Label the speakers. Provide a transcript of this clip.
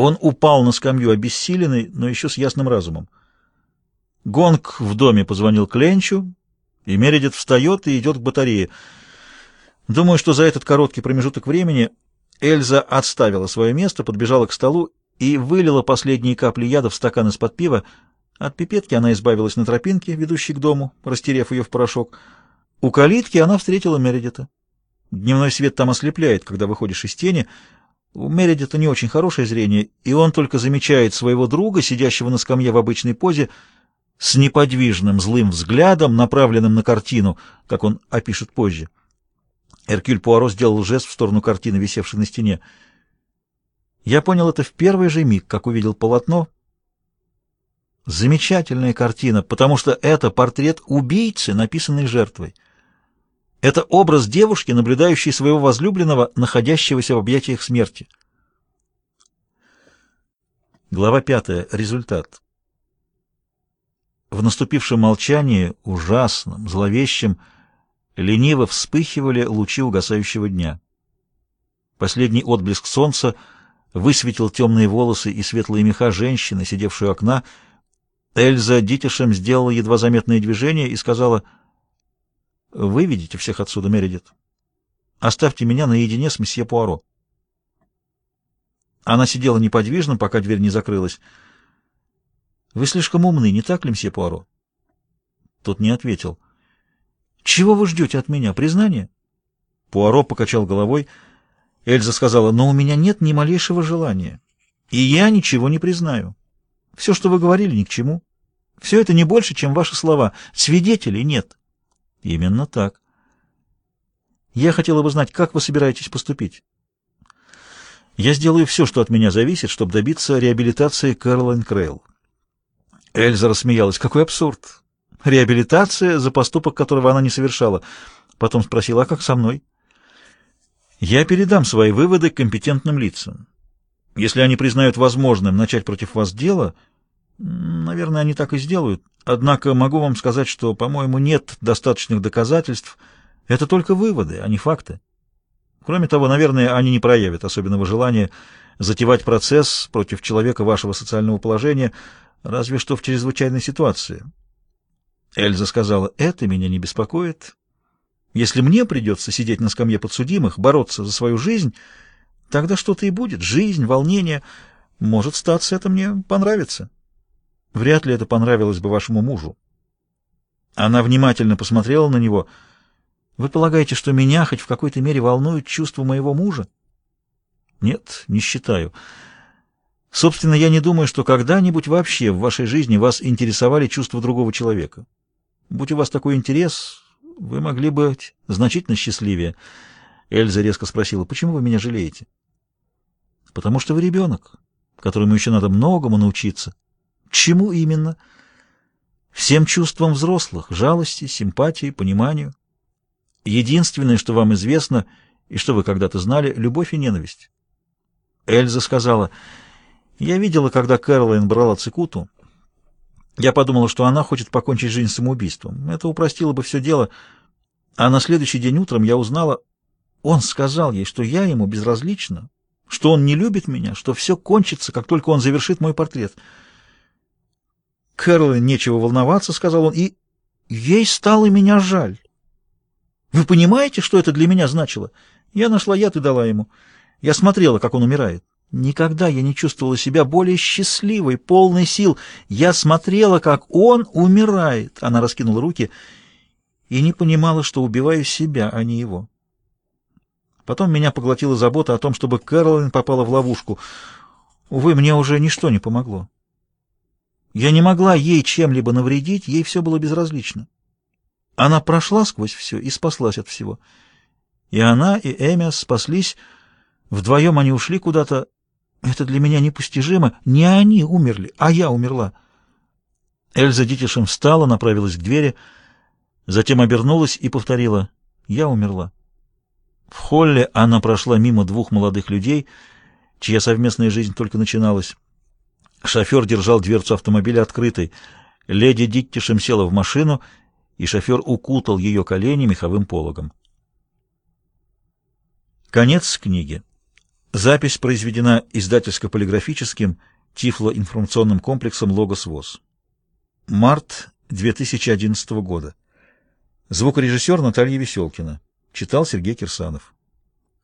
Speaker 1: Он упал на скамью обессиленный, но еще с ясным разумом. Гонг в доме позвонил Кленчу, и Мередит встает и идет к батарее. Думаю, что за этот короткий промежуток времени Эльза отставила свое место, подбежала к столу и вылила последние капли яда в стакан из-под пива. От пипетки она избавилась на тропинке, ведущей к дому, растерев ее в порошок. У калитки она встретила Мередита. Дневной свет там ослепляет, когда выходишь из тени. У Мередита не очень хорошее зрение, и он только замечает своего друга, сидящего на скамье в обычной позе, с неподвижным злым взглядом, направленным на картину, как он опишет позже. Эркюль Пуаро сделал жест в сторону картины, висевшей на стене. Я понял это в первый же миг, как увидел полотно. Замечательная картина, потому что это портрет убийцы, написанный жертвой. Это образ девушки, наблюдающей своего возлюбленного, находящегося в объятиях смерти. Глава пятая. Результат. В наступившем молчании, ужасном, зловещем, лениво вспыхивали лучи угасающего дня. Последний отблеск солнца высветил темные волосы и светлые меха женщины, сидевшей у окна. Эльза Дитишем сделала едва заметное движение и сказала, «Выведите всех отсюда, Мередит. Оставьте меня наедине с месье Пуаро». Она сидела неподвижно, пока дверь не закрылась. Вы слишком умны, не так ли, мсье Пуаро? Тот не ответил. Чего вы ждете от меня? Признание? Пуаро покачал головой. Эльза сказала, но у меня нет ни малейшего желания. И я ничего не признаю. Все, что вы говорили, ни к чему. Все это не больше, чем ваши слова. Свидетелей нет. Именно так. Я хотела бы знать, как вы собираетесь поступить. Я сделаю все, что от меня зависит, чтобы добиться реабилитации Кэролайн Крейл. Эльза рассмеялась. Какой абсурд! Реабилитация за поступок, которого она не совершала. Потом спросила, а как со мной? Я передам свои выводы компетентным лицам. Если они признают возможным начать против вас дело, наверное, они так и сделают. Однако могу вам сказать, что, по-моему, нет достаточных доказательств. Это только выводы, а не факты. Кроме того, наверное, они не проявят особенного желания затевать процесс против человека вашего социального положения, разве что в чрезвычайной ситуации. Эльза сказала, это меня не беспокоит. Если мне придется сидеть на скамье подсудимых, бороться за свою жизнь, тогда что-то и будет. Жизнь, волнение. Может, статься это мне понравится. Вряд ли это понравилось бы вашему мужу. Она внимательно посмотрела на него. Вы полагаете, что меня хоть в какой-то мере волнует чувство моего мужа? Нет, не считаю. Собственно, я не думаю, что когда-нибудь вообще в вашей жизни вас интересовали чувства другого человека. Будь у вас такой интерес, вы могли быть значительно счастливее. Эльза резко спросила, почему вы меня жалеете? Потому что вы ребенок, которому еще надо многому научиться. Чему именно? Всем чувствам взрослых, жалости, симпатии, пониманию. Единственное, что вам известно и что вы когда-то знали, любовь и ненависть. Эльза сказала, я видела, когда Кэролайн брала цикуту. Я подумала, что она хочет покончить жизнь самоубийством. Это упростило бы все дело. А на следующий день утром я узнала... Он сказал ей, что я ему безразлична, что он не любит меня, что все кончится, как только он завершит мой портрет. Кэролайн нечего волноваться, — сказал он, — и ей стало меня жаль. Вы понимаете, что это для меня значило? Я нашла яд и дала ему. Я смотрела, как он умирает. Никогда я не чувствовала себя более счастливой, полной сил. Я смотрела, как он умирает. Она раскинула руки и не понимала, что убиваю себя, а не его. Потом меня поглотила забота о том, чтобы Кэролайн попала в ловушку. Увы, мне уже ничто не помогло. Я не могла ей чем-либо навредить, ей все было безразлично. Она прошла сквозь все и спаслась от всего. И она, и Эмиас спаслись. Вдвоем они ушли куда-то, это для меня непостижимо. Не они умерли, а я умерла. Эльза Дитишем встала, направилась к двери, затем обернулась и повторила «Я умерла». В холле она прошла мимо двух молодых людей, чья совместная жизнь только начиналась. Шофер держал дверцу автомобиля открытой. Леди Диттишем села в машину, и шофер укутал ее колени меховым пологом. Конец книги. Запись произведена издательско-полиграфическим Тифло-информационным комплексом «Логос ВОЗ». Март 2011 года. Звукорежиссер Наталья Веселкина. Читал Сергей Кирсанов.